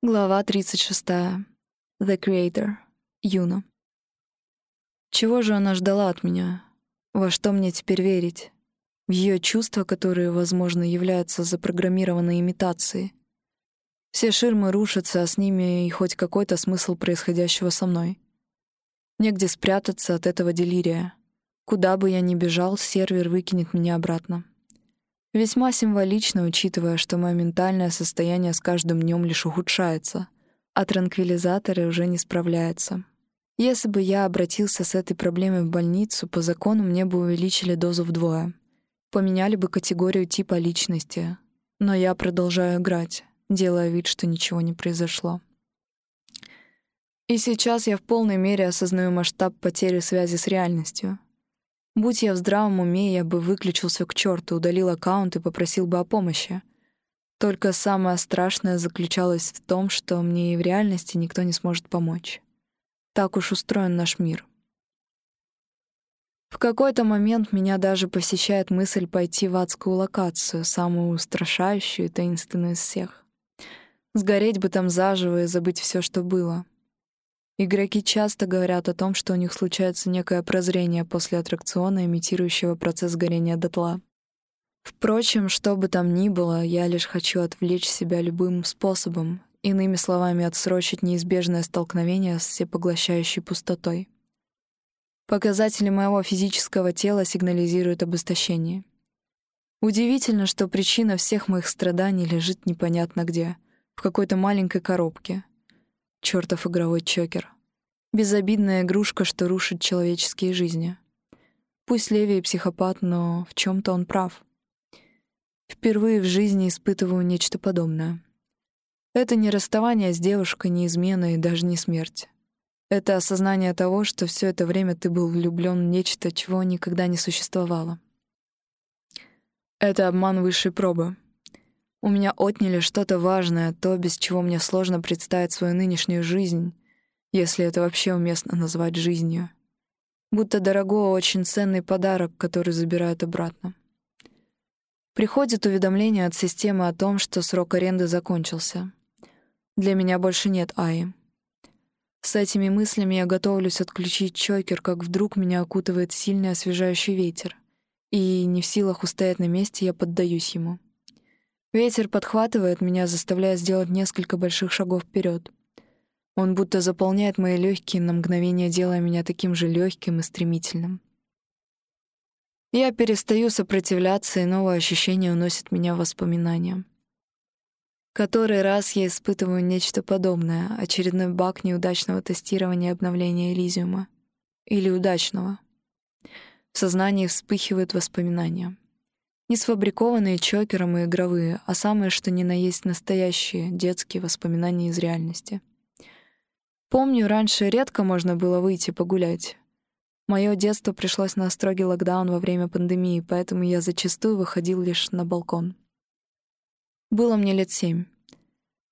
Глава 36. The Creator. Юна. Чего же она ждала от меня? Во что мне теперь верить? В ее чувства, которые, возможно, являются запрограммированной имитацией. Все ширмы рушатся, а с ними и хоть какой-то смысл происходящего со мной. Негде спрятаться от этого делирия. Куда бы я ни бежал, сервер выкинет меня обратно. Весьма символично, учитывая, что мое ментальное состояние с каждым днем лишь ухудшается, а транквилизаторы уже не справляются. Если бы я обратился с этой проблемой в больницу, по закону мне бы увеличили дозу вдвое. Поменяли бы категорию типа личности. Но я продолжаю играть, делая вид, что ничего не произошло. И сейчас я в полной мере осознаю масштаб потери связи с реальностью — Будь я в здравом уме, я бы выключил всё к черту, удалил аккаунт и попросил бы о помощи. Только самое страшное заключалось в том, что мне и в реальности никто не сможет помочь. Так уж устроен наш мир. В какой-то момент меня даже посещает мысль пойти в адскую локацию, самую устрашающую и таинственную из всех. Сгореть бы там заживо и забыть всё, что было — Игроки часто говорят о том, что у них случается некое прозрение после аттракциона, имитирующего процесс горения дотла. Впрочем, что бы там ни было, я лишь хочу отвлечь себя любым способом, иными словами, отсрочить неизбежное столкновение с всепоглощающей пустотой. Показатели моего физического тела сигнализируют об истощении. Удивительно, что причина всех моих страданий лежит непонятно где, в какой-то маленькой коробке, Чёртов игровой чокер. Безобидная игрушка, что рушит человеческие жизни. Пусть Леви и психопат, но в чем то он прав. Впервые в жизни испытываю нечто подобное. Это не расставание с девушкой, не измена и даже не смерть. Это осознание того, что все это время ты был влюблен в нечто, чего никогда не существовало. Это обман высшей пробы — у меня отняли что-то важное, то, без чего мне сложно представить свою нынешнюю жизнь, если это вообще уместно назвать жизнью. Будто дорогой, очень ценный подарок, который забирают обратно. Приходит уведомление от системы о том, что срок аренды закончился. Для меня больше нет Аи. С этими мыслями я готовлюсь отключить чокер, как вдруг меня окутывает сильный освежающий ветер. И не в силах устоять на месте, я поддаюсь ему. Ветер подхватывает меня, заставляя сделать несколько больших шагов вперед. Он будто заполняет мои легкие на мгновение, делая меня таким же легким и стремительным. Я перестаю сопротивляться, и новое ощущение уносит меня в воспоминания. Который раз я испытываю нечто подобное, очередной баг неудачного тестирования обновления Элизиума. Или удачного. В сознании вспыхивают воспоминания — не сфабрикованные чокером и игровые, а самые что ни на есть настоящие, детские воспоминания из реальности. Помню, раньше редко можно было выйти погулять. Мое детство пришлось на строгий локдаун во время пандемии, поэтому я зачастую выходил лишь на балкон. Было мне лет семь.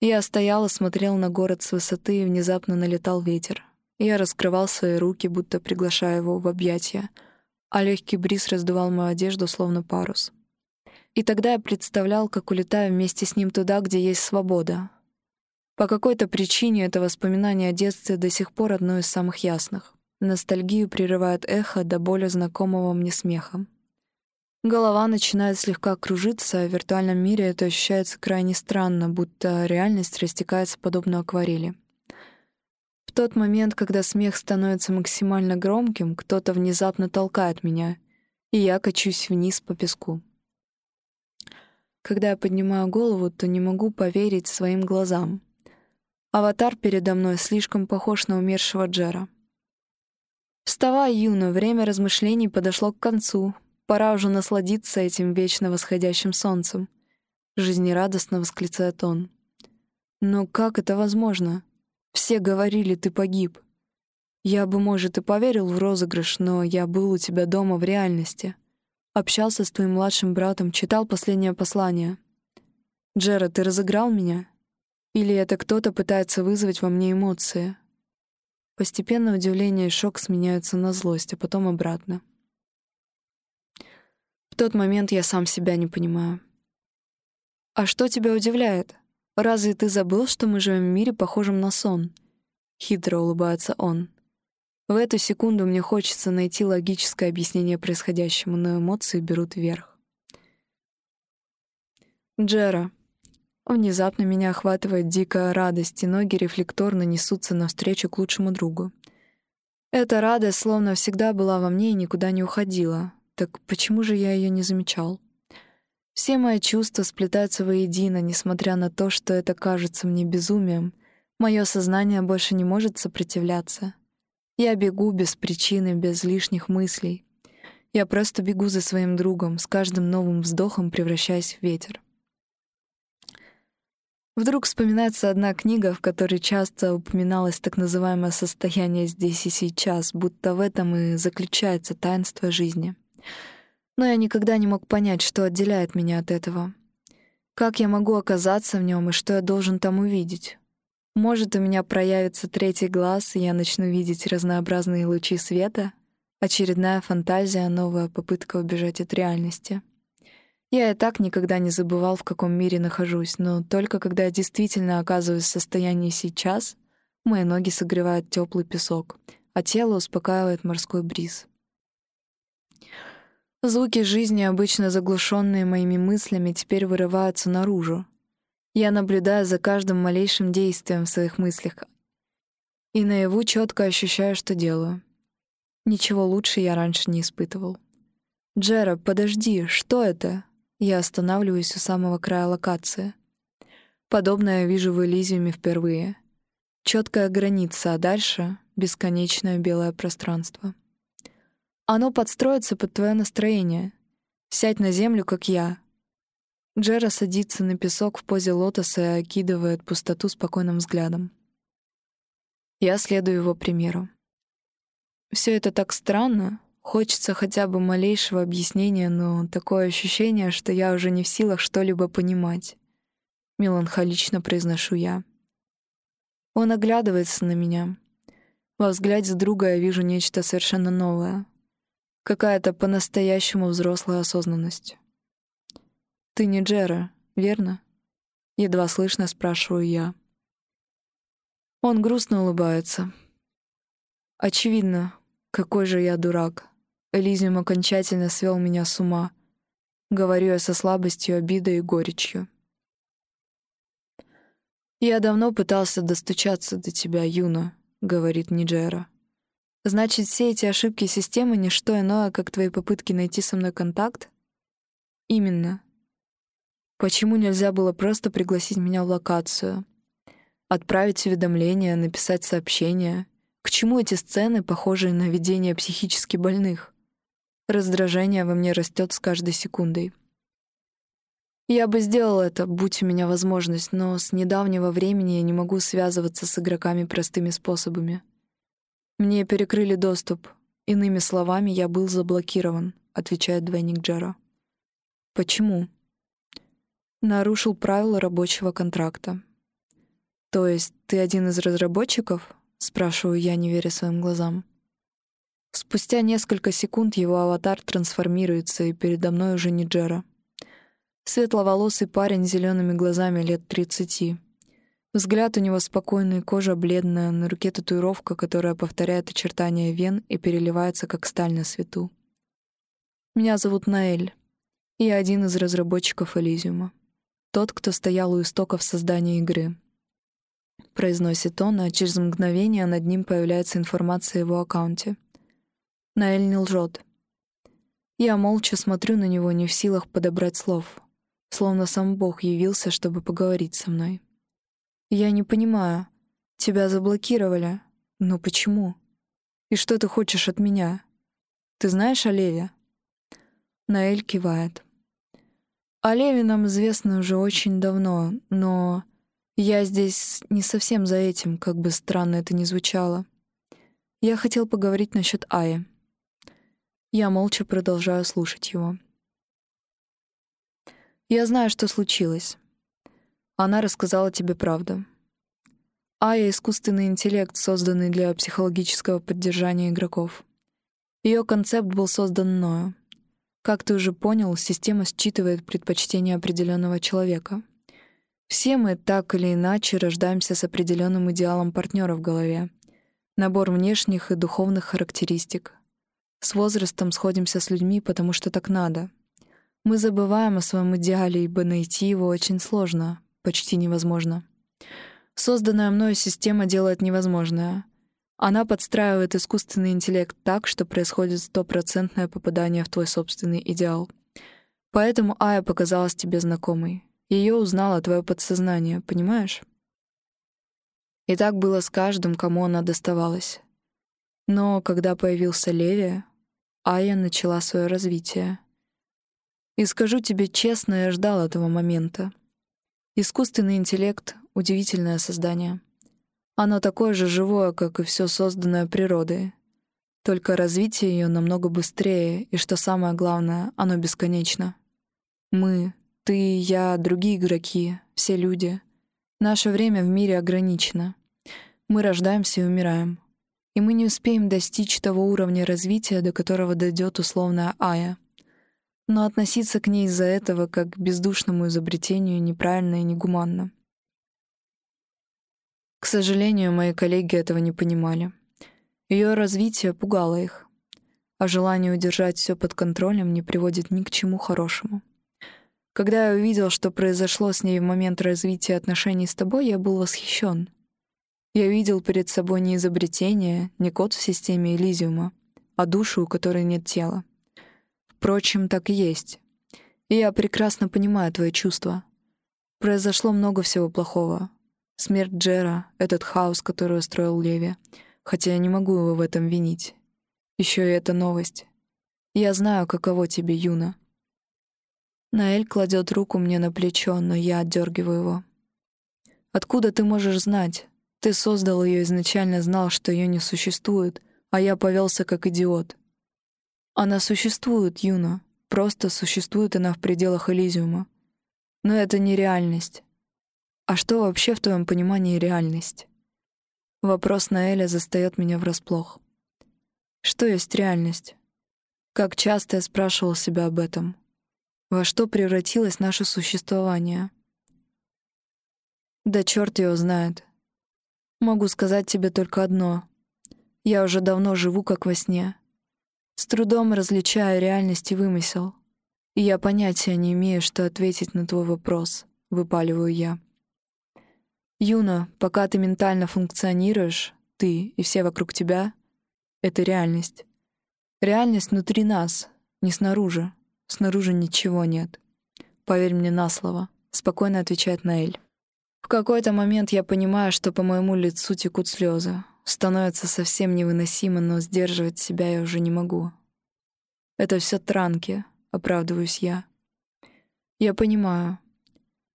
Я стоял и смотрел на город с высоты, и внезапно налетал ветер. Я раскрывал свои руки, будто приглашая его в объятия, а легкий бриз раздувал мою одежду, словно парус. И тогда я представлял, как улетаю вместе с ним туда, где есть свобода. По какой-то причине это воспоминание о детстве до сих пор одно из самых ясных. Ностальгию прерывает эхо до более знакомого мне смеха. Голова начинает слегка кружиться, а в виртуальном мире это ощущается крайне странно, будто реальность растекается подобно акварели. В тот момент, когда смех становится максимально громким, кто-то внезапно толкает меня, и я качусь вниз по песку. Когда я поднимаю голову, то не могу поверить своим глазам. Аватар передо мной слишком похож на умершего Джера. «Вставай, Юна, время размышлений подошло к концу. Пора уже насладиться этим вечно восходящим солнцем», — жизнерадостно восклицает он. «Но как это возможно? Все говорили, ты погиб. Я бы, может, и поверил в розыгрыш, но я был у тебя дома в реальности». Общался с твоим младшим братом, читал последнее послание. Джера, ты разыграл меня? Или это кто-то пытается вызвать во мне эмоции? Постепенно удивление и шок сменяются на злость, а потом обратно. В тот момент я сам себя не понимаю. «А что тебя удивляет?» Разве ты забыл, что мы живем в мире, похожем на сон?» Хитро улыбается он. В эту секунду мне хочется найти логическое объяснение происходящему, но эмоции берут верх. Джера. Внезапно меня охватывает дикая радость, и ноги рефлекторно несутся навстречу к лучшему другу. Эта радость словно всегда была во мне и никуда не уходила. Так почему же я ее не замечал? Все мои чувства сплетаются воедино, несмотря на то, что это кажется мне безумием. Мое сознание больше не может сопротивляться. Я бегу без причины, без лишних мыслей. Я просто бегу за своим другом, с каждым новым вздохом превращаясь в ветер. Вдруг вспоминается одна книга, в которой часто упоминалось так называемое состояние здесь и сейчас, будто в этом и заключается таинство жизни. Но я никогда не мог понять, что отделяет меня от этого. Как я могу оказаться в нем и что я должен там увидеть? Может, у меня проявится третий глаз, и я начну видеть разнообразные лучи света? Очередная фантазия, новая попытка убежать от реальности. Я и так никогда не забывал, в каком мире нахожусь, но только когда я действительно оказываюсь в состоянии сейчас, мои ноги согревают теплый песок, а тело успокаивает морской бриз. Звуки жизни, обычно заглушенные моими мыслями, теперь вырываются наружу, я наблюдаю за каждым малейшим действием в своих мыслях и наяву четко ощущаю, что делаю. Ничего лучше я раньше не испытывал. «Джера, подожди, что это?» Я останавливаюсь у самого края локации. Подобное вижу в Элизиуме впервые. Четкая граница, а дальше — бесконечное белое пространство. Оно подстроится под твое настроение. Сядь на землю, как я, Джера садится на песок в позе лотоса и окидывает пустоту спокойным взглядом. Я следую его примеру. Все это так странно, хочется хотя бы малейшего объяснения, но такое ощущение, что я уже не в силах что-либо понимать. Меланхолично произношу я. Он оглядывается на меня. Во взгляде друга я вижу нечто совершенно новое. Какая-то по-настоящему взрослая осознанность. «Ты не Джера, верно?» Едва слышно спрашиваю я. Он грустно улыбается. Очевидно, какой же я дурак. Элизиум окончательно свел меня с ума. Говорю я со слабостью, обидой и горечью. «Я давно пытался достучаться до тебя, Юна», — говорит Ниджера. «Значит, все эти ошибки системы — не что иное, как твои попытки найти со мной контакт?» «Именно. Почему нельзя было просто пригласить меня в локацию? Отправить уведомление, написать сообщение? К чему эти сцены, похожие на видение психически больных? Раздражение во мне растет с каждой секундой. Я бы сделал это, будь у меня возможность, но с недавнего времени я не могу связываться с игроками простыми способами. Мне перекрыли доступ. Иными словами, я был заблокирован, отвечает двойник Джера. Почему? Нарушил правила рабочего контракта. «То есть ты один из разработчиков?» — спрашиваю я, не веря своим глазам. Спустя несколько секунд его аватар трансформируется, и передо мной уже не Джера. Светловолосый парень с зелеными глазами лет тридцати. Взгляд у него спокойный, кожа бледная, на руке татуировка, которая повторяет очертания вен и переливается, как сталь на свету. Меня зовут Наэль, и я один из разработчиков Элизиума. Тот, кто стоял у истоков создания игры. Произносит он, а через мгновение над ним появляется информация о его аккаунте. Наэль не лжет. Я молча смотрю на него, не в силах подобрать слов, словно сам Бог явился, чтобы поговорить со мной. Я не понимаю. Тебя заблокировали. Но почему? И что ты хочешь от меня? Ты знаешь о Леве? Наэль кивает. О нам известно уже очень давно, но я здесь не совсем за этим, как бы странно это ни звучало. Я хотел поговорить насчет Аи. Я молча продолжаю слушать его. Я знаю, что случилось. Она рассказала тебе правду. Ая — искусственный интеллект, созданный для психологического поддержания игроков. Ее концепт был создан мною. Как ты уже понял, система считывает предпочтения определенного человека. Все мы так или иначе рождаемся с определенным идеалом партнера в голове. Набор внешних и духовных характеристик. С возрастом сходимся с людьми, потому что так надо. Мы забываем о своем идеале, ибо найти его очень сложно, почти невозможно. Созданная мною система делает невозможное. Она подстраивает искусственный интеллект так, что происходит стопроцентное попадание в твой собственный идеал. Поэтому Ая показалась тебе знакомой. Ее узнало твое подсознание, понимаешь? И так было с каждым, кому она доставалась. Но когда появился Леви, Ая начала свое развитие. И скажу тебе честно, я ждал этого момента. Искусственный интеллект — удивительное создание. Оно такое же живое, как и все созданное природой. Только развитие ее намного быстрее, и, что самое главное, оно бесконечно. Мы, ты, я, другие игроки, все люди. Наше время в мире ограничено. Мы рождаемся и умираем. И мы не успеем достичь того уровня развития, до которого дойдет условная Ая. Но относиться к ней из-за этого как к бездушному изобретению неправильно и негуманно. К сожалению, мои коллеги этого не понимали. Ее развитие пугало их, а желание удержать все под контролем не приводит ни к чему хорошему. Когда я увидел, что произошло с ней в момент развития отношений с тобой, я был восхищен. Я видел перед собой не изобретение, не код в системе Элизиума, а душу, у которой нет тела. Впрочем, так и есть. И я прекрасно понимаю твои чувства. Произошло много всего плохого. Смерть Джера, этот хаос, который устроил Леви, хотя я не могу его в этом винить. Еще и эта новость. Я знаю, каково тебе, Юна. Наэль кладет руку мне на плечо, но я отдергиваю его. Откуда ты можешь знать? Ты создал ее изначально знал, что ее не существует, а я повелся как идиот. Она существует, Юна. Просто существует она в пределах Элизиума. Но это не реальность. А что вообще в твоем понимании реальность? Вопрос Наэля застаёт меня врасплох. Что есть реальность? Как часто я спрашивал себя об этом. Во что превратилось наше существование? Да черт его знает. Могу сказать тебе только одно. Я уже давно живу как во сне. С трудом различаю реальность и вымысел. И я понятия не имею, что ответить на твой вопрос, выпаливаю я. Юна, пока ты ментально функционируешь, ты и все вокруг тебя — это реальность. Реальность внутри нас, не снаружи. Снаружи ничего нет. Поверь мне на слово, спокойно отвечает Наэль. В какой-то момент я понимаю, что по моему лицу текут слезы. Становится совсем невыносимо, но сдерживать себя я уже не могу. Это все транки, оправдываюсь я. Я понимаю.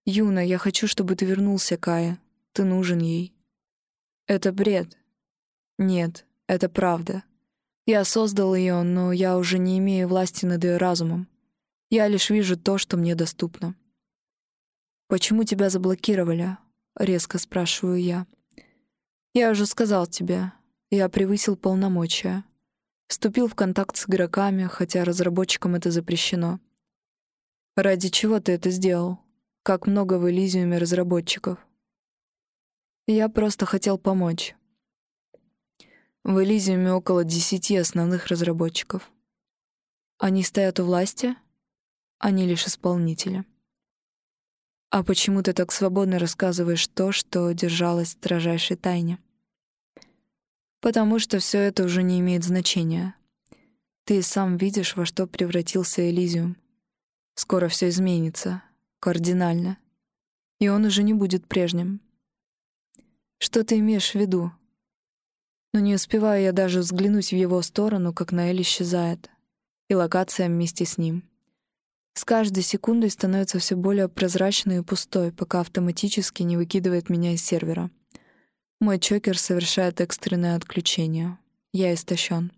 Юна, я хочу, чтобы ты вернулся, Кая. Ты нужен ей. Это бред. Нет, это правда. Я создал ее, но я уже не имею власти над ее разумом. Я лишь вижу то, что мне доступно. «Почему тебя заблокировали?» — резко спрашиваю я. «Я уже сказал тебе. Я превысил полномочия. Вступил в контакт с игроками, хотя разработчикам это запрещено. Ради чего ты это сделал? Как много в Элизиуме разработчиков?» Я просто хотел помочь. В Элизиуме около десяти основных разработчиков. Они стоят у власти, они лишь исполнители. А почему ты так свободно рассказываешь то, что держалось в строжайшей тайне? Потому что все это уже не имеет значения. Ты сам видишь, во что превратился Элизиум. Скоро все изменится, кардинально. И он уже не будет прежним. Что ты имеешь в виду? Но не успеваю я даже взглянуть в его сторону, как Наэль исчезает, и локация вместе с ним — с каждой секундой становится все более прозрачной и пустой, пока автоматически не выкидывает меня из сервера. Мой чокер совершает экстренное отключение. Я истощен.